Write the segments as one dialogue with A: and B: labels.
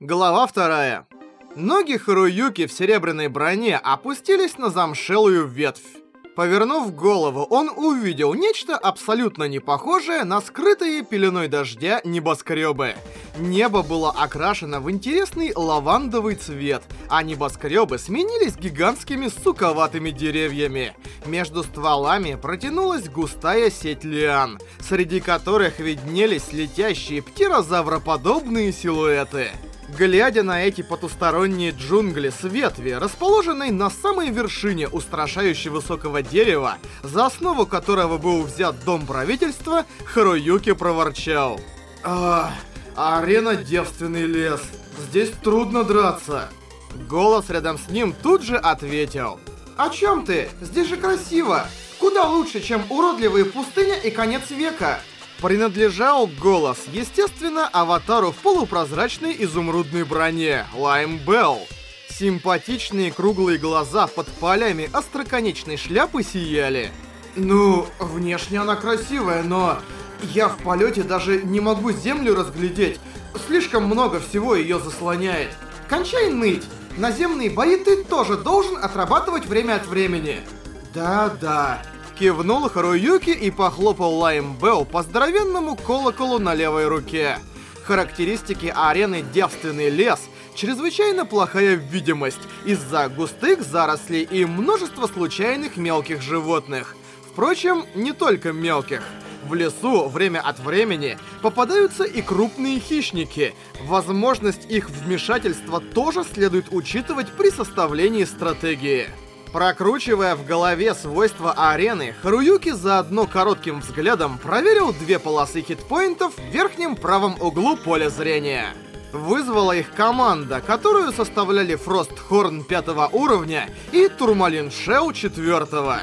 A: Глава вторая. Ноги Харуюки в серебряной броне опустились на замшелую ветвь. Повернув голову, он увидел нечто абсолютно не похожее на скрытые пеленой дождя небоскребы. Небо было окрашено в интересный лавандовый цвет, а небоскребы сменились гигантскими суковатыми деревьями. Между стволами протянулась густая сеть лиан, среди которых виднелись летящие птерозавроподобные силуэты. Глядя на эти потусторонние джунгли с ветви, расположенной на самой вершине устрашающе высокого дерева, за основу которого был взят дом правительства, Харуюки проворчал. «Ах, арена девственный лес. Здесь трудно драться». Голос рядом с ним тут же ответил. «О чем ты? Здесь же красиво. Куда лучше, чем уродливые пустыня и конец века». Принадлежал голос, естественно, аватару в полупрозрачной изумрудной броне, Лайм Белл. Симпатичные круглые глаза под полями остроконечной шляпы сияли. Ну, внешне она красивая, но я в полете даже не могу землю разглядеть. Слишком много всего ее заслоняет. Кончай ныть. Наземные бои ты тоже должен отрабатывать время от времени. Да-да. Кивнул Харуюки и похлопал Лайм Белл по здоровенному колоколу на левой руке. Характеристики арены «Девственный лес» чрезвычайно плохая видимость из-за густых зарослей и множества случайных мелких животных. Впрочем, не только мелких. В лесу время от времени попадаются и крупные хищники. Возможность их вмешательства тоже следует учитывать при составлении стратегии. Прокручивая в голове свойства арены, Харуюки заодно коротким взглядом проверил две полосы хитпоинтов в верхнем правом углу поля зрения. Вызвала их команда, которую составляли Фростхорн пятого уровня и Турмалин Шеу четвертого.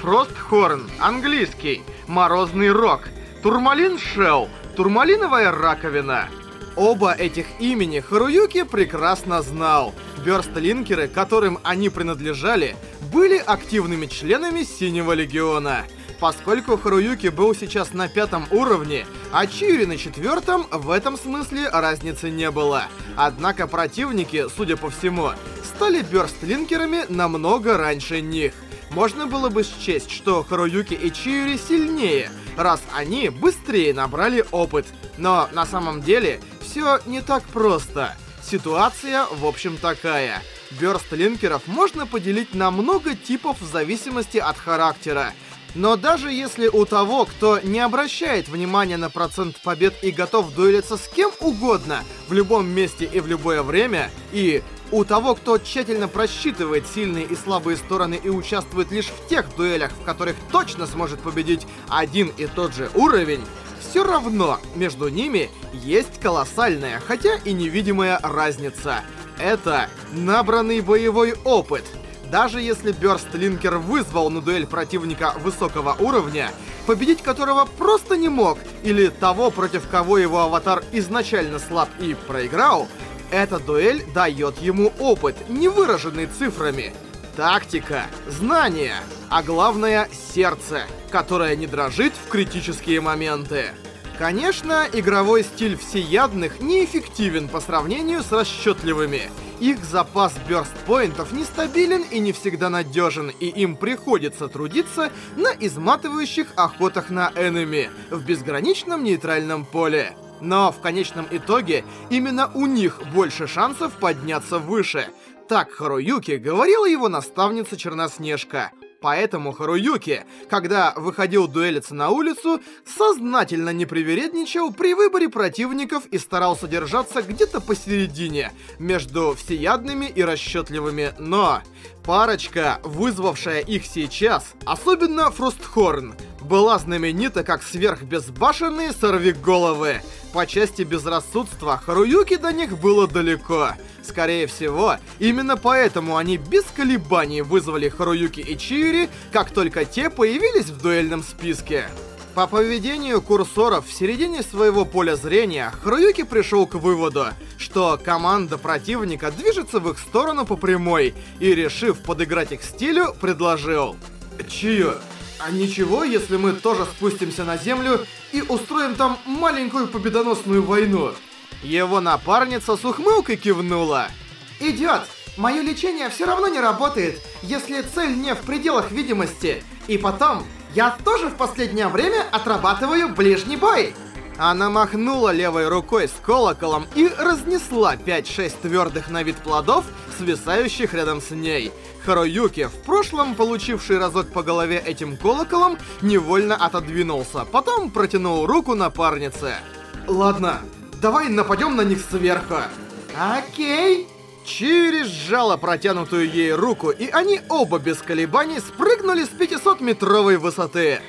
A: Фростхорн, английский, морозный рок. Турмалин Шеу, турмалиновая раковина. Оба этих имени Харуюки прекрасно знал. Бёрстлинкеры, которым они принадлежали, были активными членами Синего Легиона. Поскольку Харуюки был сейчас на пятом уровне, а Чиури на четвертом, в этом смысле разницы не было. Однако противники, судя по всему, стали бёрстлинкерами намного раньше них. Можно было бы счесть, что Харуюки и Чиури сильнее, раз они быстрее набрали опыт. Но на самом деле все не так просто. Ситуация, в общем, такая. Бёрстлинкеров можно поделить на много типов в зависимости от характера. Но даже если у того, кто не обращает внимания на процент побед и готов дуэлиться с кем угодно, в любом месте и в любое время, и у того, кто тщательно просчитывает сильные и слабые стороны и участвует лишь в тех дуэлях, в которых точно сможет победить один и тот же уровень, все равно между ними есть колоссальная, хотя и невидимая разница. Это набранный боевой опыт. Даже если Бёрстлинкер вызвал на дуэль противника высокого уровня, победить которого просто не мог, или того, против кого его аватар изначально слаб и проиграл, эта дуэль дает ему опыт, не выраженный цифрами. Тактика, знания, а главное сердце, которое не дрожит в критические моменты. Конечно, игровой стиль всеядных неэффективен по сравнению с расчетливыми. Их запас бёрст-поинтов нестабилен и не всегда надежен, и им приходится трудиться на изматывающих охотах на энеми в безграничном нейтральном поле. Но в конечном итоге именно у них больше шансов подняться выше. Так Харуюки говорила его наставница Черноснежка. Поэтому Харуюки, когда выходил дуэлиться на улицу, сознательно не привередничал при выборе противников и старался держаться где-то посередине, между всеядными и расчетливыми, но... Парочка, вызвавшая их сейчас, особенно Фрустхорн, была знаменита как сверхбезбашенные сорвиголовы. По части безрассудства Харуюки до них было далеко. Скорее всего, именно поэтому они без колебаний вызвали Харуюки и Чиури, как только те появились в дуэльном списке. По поведению курсоров в середине своего поля зрения, Харуюки пришел к выводу, что команда противника движется в их сторону по прямой, и, решив подыграть их стилю, предложил. Чио, а ничего, если мы тоже спустимся на землю и устроим там маленькую победоносную войну? Его напарница с ухмылкой кивнула.
B: Идет. Мое лечение все равно не работает, если цель не в пределах видимости. И потом, я тоже в последнее время отрабатываю ближний бой.
A: Она махнула левой рукой с колоколом и разнесла 5-6 твердых на вид плодов, свисающих рядом с ней. Харуюки, в прошлом получивший разок по голове этим колоколом, невольно отодвинулся, потом протянул руку напарнице.
B: Ладно, давай нападем на них сверху. Окей.
A: Чири сжала протянутую ей руку, и они оба без колебаний спрыгнули с 500-метровой высоты.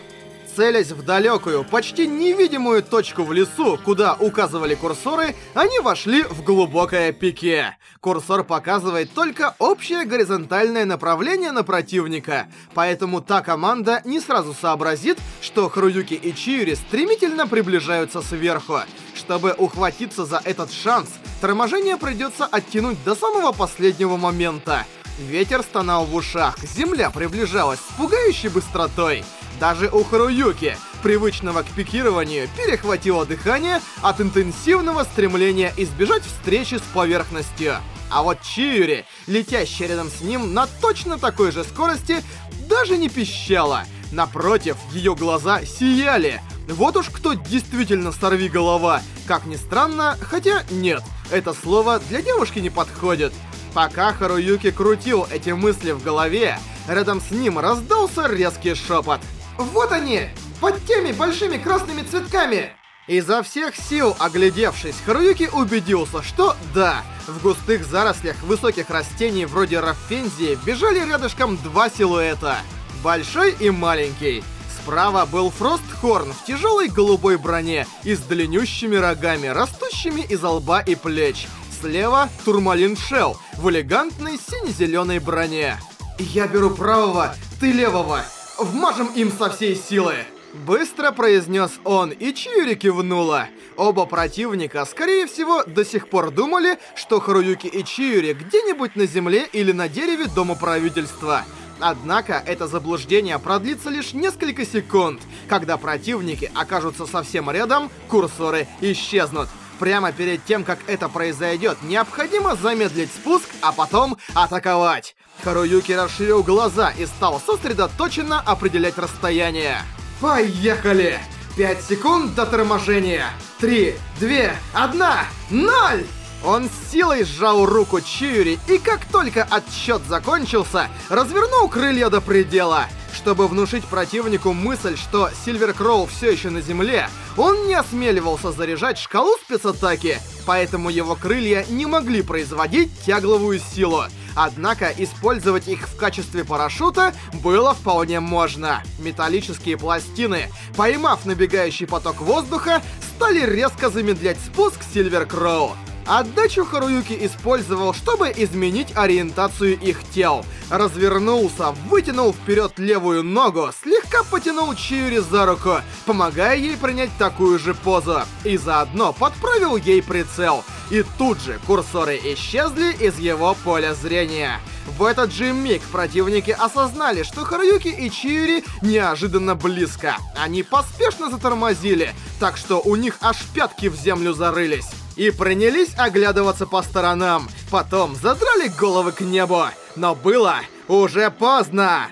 A: Целясь в далекую, почти невидимую точку в лесу, куда указывали курсоры, они вошли в глубокое пике. Курсор показывает только общее горизонтальное направление на противника, поэтому та команда не сразу сообразит, что Хруюки и Чиури стремительно приближаются сверху. Чтобы ухватиться за этот шанс, торможение придется оттянуть до самого последнего момента. Ветер стонал в ушах, земля приближалась с пугающей быстротой. Даже у Харуюки, привычного к пикированию, перехватило дыхание от интенсивного стремления избежать встречи с поверхностью. А вот Чиури, летящая рядом с ним на точно такой же скорости, даже не пищала. Напротив, ее глаза сияли. Вот уж кто действительно сорви голова. Как ни странно, хотя нет, это слово для девушки не подходит. Пока Харуюки крутил эти мысли в голове, рядом с ним раздался резкий шепот.
B: «Вот они! Под теми большими красными цветками!»
A: Изо всех сил оглядевшись, Харуюки убедился, что да, в густых зарослях высоких растений вроде раффензии бежали рядышком два силуэта. Большой и маленький. Справа был Фростхорн в тяжелой голубой броне и с длиннющими рогами, растущими из лба и плеч слева Турмалин Шелл в элегантной сине-зеленой броне.
B: «Я беру правого, ты левого. Вмажем им со всей силы!»
A: Быстро произнес он, и Чиури кивнула. Оба противника, скорее всего, до сих пор думали, что Харуюки и Чиури где-нибудь на земле или на дереве Дома правительства. Однако это заблуждение продлится лишь несколько секунд. Когда противники окажутся совсем рядом, курсоры исчезнут. Прямо перед тем, как это произойдет, необходимо замедлить спуск, а потом атаковать. Харуюки расширил глаза и стал сосредоточенно определять расстояние.
B: Поехали! Пять секунд до торможения. Три, две, одна, ноль!
A: Он с силой сжал руку Чиури, и как только отсчет закончился, развернул крылья до предела. Чтобы внушить противнику мысль, что Сильвер Кроу все еще на земле, он не осмеливался заряжать шкалу спецатаки, поэтому его крылья не могли производить тягловую силу. Однако использовать их в качестве парашюта было вполне можно. Металлические пластины, поймав набегающий поток воздуха, стали резко замедлять спуск Сильвер Кроу. Отдачу Харуюки использовал, чтобы изменить ориентацию их тел. Развернулся, вытянул вперед левую ногу, слегка потянул Чиури за руку, помогая ей принять такую же позу. И заодно подправил ей прицел. И тут же курсоры исчезли из его поля зрения. В этот же миг противники осознали, что Харуюки и Чиури неожиданно близко. Они поспешно затормозили, так что у них аж пятки в землю зарылись и принялись оглядываться по сторонам. Потом задрали головы к небу. Но было уже поздно.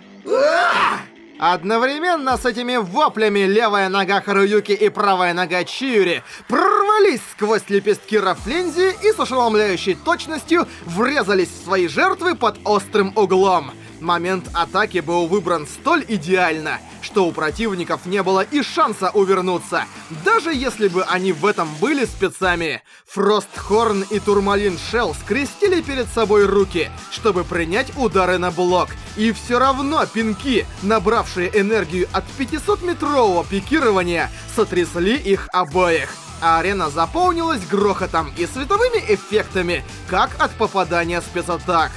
A: Одновременно с этими воплями левая нога Харуюки и правая нога Чиури прорвались сквозь лепестки Рафлензи и с ошеломляющей точностью врезались в свои жертвы под острым углом. Момент атаки был выбран столь идеально, что у противников не было и шанса увернуться, даже если бы они в этом были спецами. Фростхорн и Турмалин Шелл скрестили перед собой руки, чтобы принять удары на блок. И все равно пинки, набравшие энергию от 500-метрового пикирования, сотрясли их обоих. Арена заполнилась грохотом и световыми эффектами, как от попадания спецатак.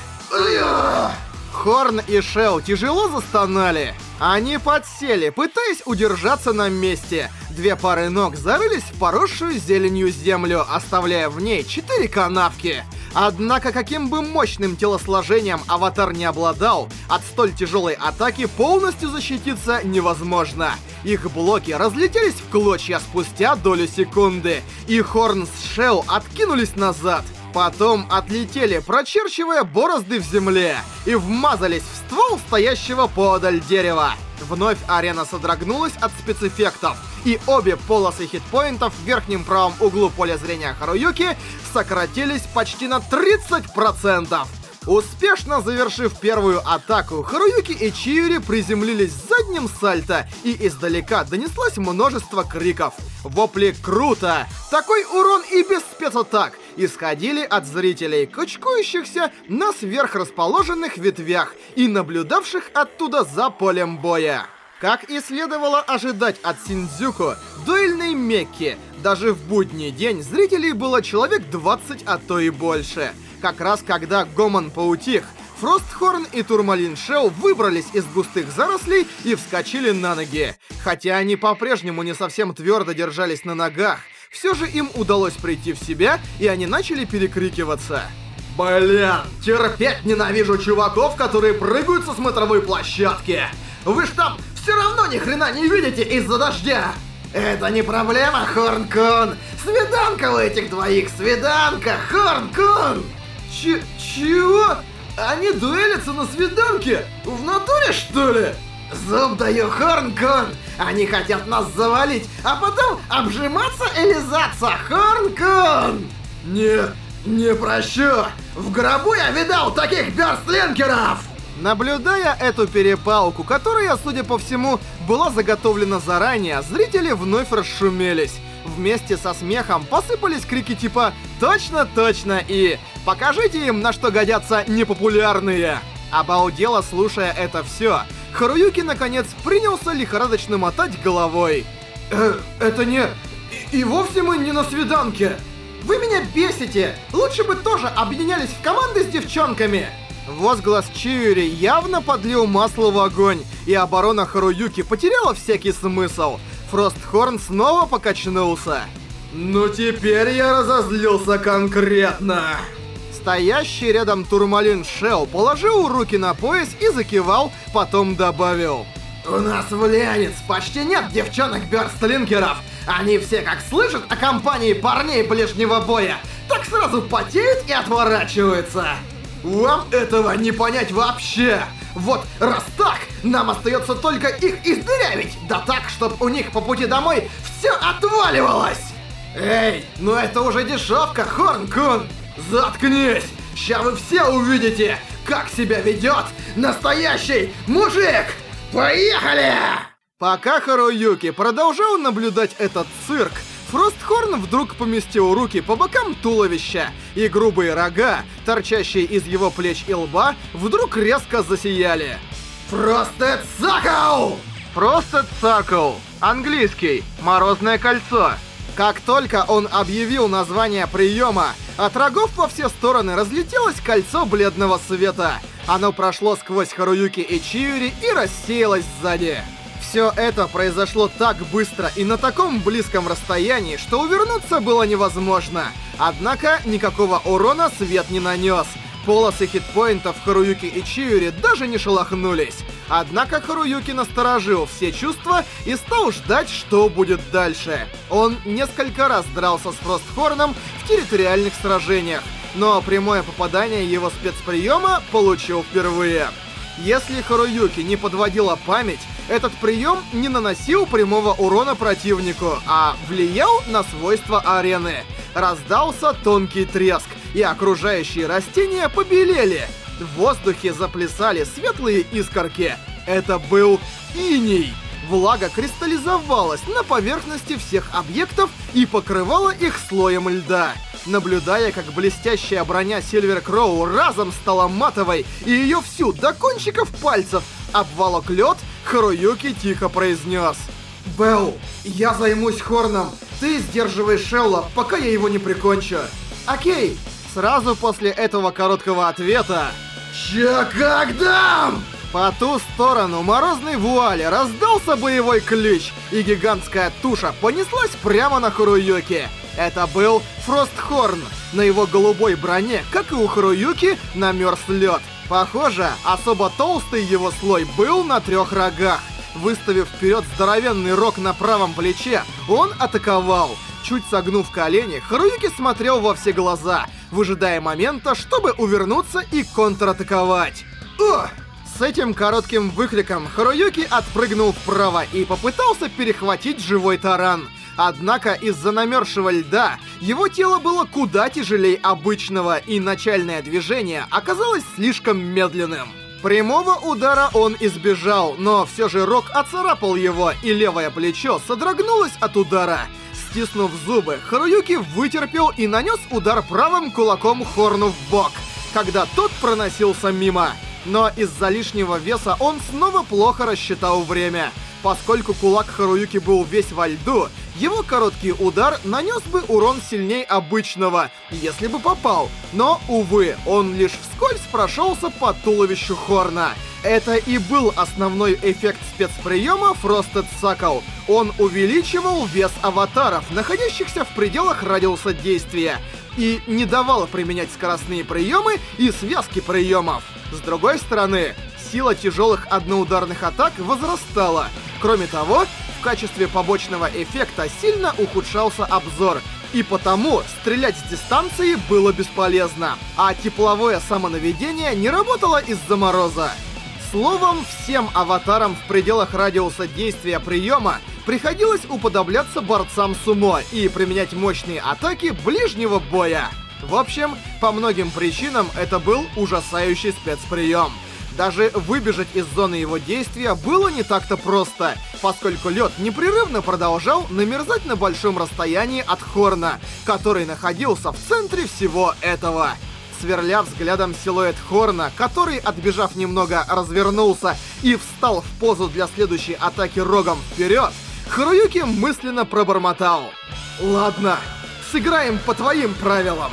A: Хорн и Шел тяжело застонали. Они подсели, пытаясь удержаться на месте. Две пары ног зарылись в поросшую зеленью землю, оставляя в ней четыре канавки. Однако, каким бы мощным телосложением аватар не обладал, от столь тяжелой атаки полностью защититься невозможно. Их блоки разлетелись в клочья спустя долю секунды, и Хорн с Шел откинулись назад. Потом отлетели, прочерчивая борозды в земле, и вмазались в ствол стоящего подаль дерева. Вновь арена содрогнулась от спецэффектов, и обе полосы хитпоинтов в верхнем правом углу поля зрения Харуюки сократились почти на 30%. Успешно завершив первую атаку, Харуюки и Чиури приземлились задним сальто, и издалека донеслось множество криков. Вопли «Круто!» Такой урон и без спецатак исходили от зрителей, кучкующихся на сверхрасположенных ветвях и наблюдавших оттуда за полем боя. Как и следовало ожидать от Синдзюку, дуэльной Мекки, даже в будний день зрителей было человек 20, а то и больше. Как раз когда гомон поутих, Фростхорн и Турмалин Шел выбрались из густых зарослей и вскочили на ноги. Хотя они по-прежнему не совсем твердо держались на ногах, все же им удалось прийти в себя, и они начали перекрикиваться.
B: Блин, терпеть ненавижу чуваков, которые прыгают со смотровой площадки. Вы ж там все равно ни хрена не видите из-за дождя. Это не проблема, Хорн-кун. Свиданка у этих двоих, свиданка, Хорн-кун.
A: Ч чего? Они дуэлятся на свиданке? В натуре, что ли?
B: Зуб даю, Хорн-кун. Они хотят нас завалить, а потом обжиматься и лизаться, Хорн-кун. Не, не прощу. В гробу я видал таких бёрстлинкеров.
A: Наблюдая эту перепалку, которая, судя по всему, была заготовлена заранее, зрители вновь расшумелись. Вместе со смехом посыпались крики типа «Точно, точно!» и «Покажите им, на что годятся непопулярные!» Обалдело, слушая это все, Харуюки, наконец, принялся лихорадочно мотать головой.
B: Э, это не... И, и вовсе мы не на свиданке. Вы меня бесите! Лучше бы тоже объединялись в команды с девчонками!
A: Возглас Чиури явно подлил масло в огонь, и оборона Харуюки потеряла всякий смысл. Фростхорн снова покачнулся.
B: Ну теперь я разозлился конкретно.
A: Стоящий рядом Турмалин Шел положил руки на пояс и закивал, потом добавил.
B: У нас в Ленец почти нет девчонок-бёрстлинкеров. Они все как слышат о компании парней ближнего боя, так сразу потеют и отворачиваются. Вам этого не понять вообще! Вот раз так, нам остается только их издырявить, да так, чтобы у них по пути домой все отваливалось! Эй, ну это уже дешевка, Хорн-кун! Заткнись! Ща вы все увидите, как себя ведет настоящий мужик! Поехали!
A: Пока Харуюки продолжал наблюдать этот цирк, Фростхорн вдруг поместил руки по бокам туловища, и грубые рога, торчащие из его плеч и лба, вдруг резко засияли.
B: Просто цакл!
A: Просто цакл. Английский. Морозное кольцо. Как только он объявил название приема, от рогов во все стороны разлетелось кольцо бледного света. Оно прошло сквозь Харуюки и Чиури и рассеялось сзади. Все это произошло так быстро и на таком близком расстоянии, что увернуться было невозможно. Однако никакого урона свет не нанес. Полосы хитпоинтов Харуюки и Чиури даже не шелохнулись. Однако Харуюки насторожил все чувства и стал ждать, что будет дальше. Он несколько раз дрался с Фростхорном в территориальных сражениях, но прямое попадание его спецприема получил впервые. Если Харуюки не подводила память, этот прием не наносил прямого урона противнику, а влиял на свойства арены. Раздался тонкий треск, и окружающие растения побелели. В воздухе заплясали светлые искорки. Это был иней. Влага кристаллизовалась на поверхности всех объектов и покрывала их слоем льда. Наблюдая, как блестящая броня Сильвер Кроу разом стала матовой, и ее всю до кончиков пальцев обволок лед, Харуюки тихо произнес.
B: «Белл, я займусь Хорном. Ты сдерживаешь Шелла, пока я его не прикончу». «Окей».
A: Сразу после этого короткого ответа...
B: «Чё когда?»
A: По ту сторону морозной вуали раздался боевой ключ, и гигантская туша понеслась прямо на Харуюки. Это был Фростхорн. На его голубой броне, как и у Харуюки, намерз лед. Похоже, особо толстый его слой был на трех рогах. Выставив вперед здоровенный рог на правом плече, он атаковал. Чуть согнув колени, Харуюки смотрел во все глаза, выжидая момента, чтобы увернуться и контратаковать. О! С этим коротким выкликом Харуюки отпрыгнул вправо и попытался перехватить живой таран. Однако из-за намерзшего льда его тело было куда тяжелее обычного, и начальное движение оказалось слишком медленным. Прямого удара он избежал, но все же Рок оцарапал его, и левое плечо содрогнулось от удара. Стиснув зубы, Харуюки вытерпел и нанес удар правым кулаком Хорну в бок, когда тот проносился мимо. Но из-за лишнего веса он снова плохо рассчитал время. Поскольку кулак Харуюки был весь во льду, его короткий удар нанес бы урон сильней обычного, если бы попал. Но, увы, он лишь вскользь прошелся по туловищу Хорна. Это и был основной эффект спецприема Frosted Suckle. Он увеличивал вес аватаров, находящихся в пределах радиуса действия, и не давал применять скоростные приемы и связки приемов. С другой стороны, сила тяжелых одноударных атак возрастала. Кроме того, качестве побочного эффекта сильно ухудшался обзор, и потому стрелять с дистанции было бесполезно, а тепловое самонаведение не работало из-за мороза. Словом, всем аватарам в пределах радиуса действия приема приходилось уподобляться борцам сумо и применять мощные атаки ближнего боя. В общем, по многим причинам это был ужасающий спецприем. Даже выбежать из зоны его действия было не так-то просто, поскольку лед непрерывно продолжал намерзать на большом расстоянии от Хорна, который находился в центре всего этого. Сверля взглядом силуэт Хорна, который, отбежав немного, развернулся и встал в позу для следующей атаки рогом вперед, Харуюки мысленно пробормотал. «Ладно, сыграем по твоим правилам».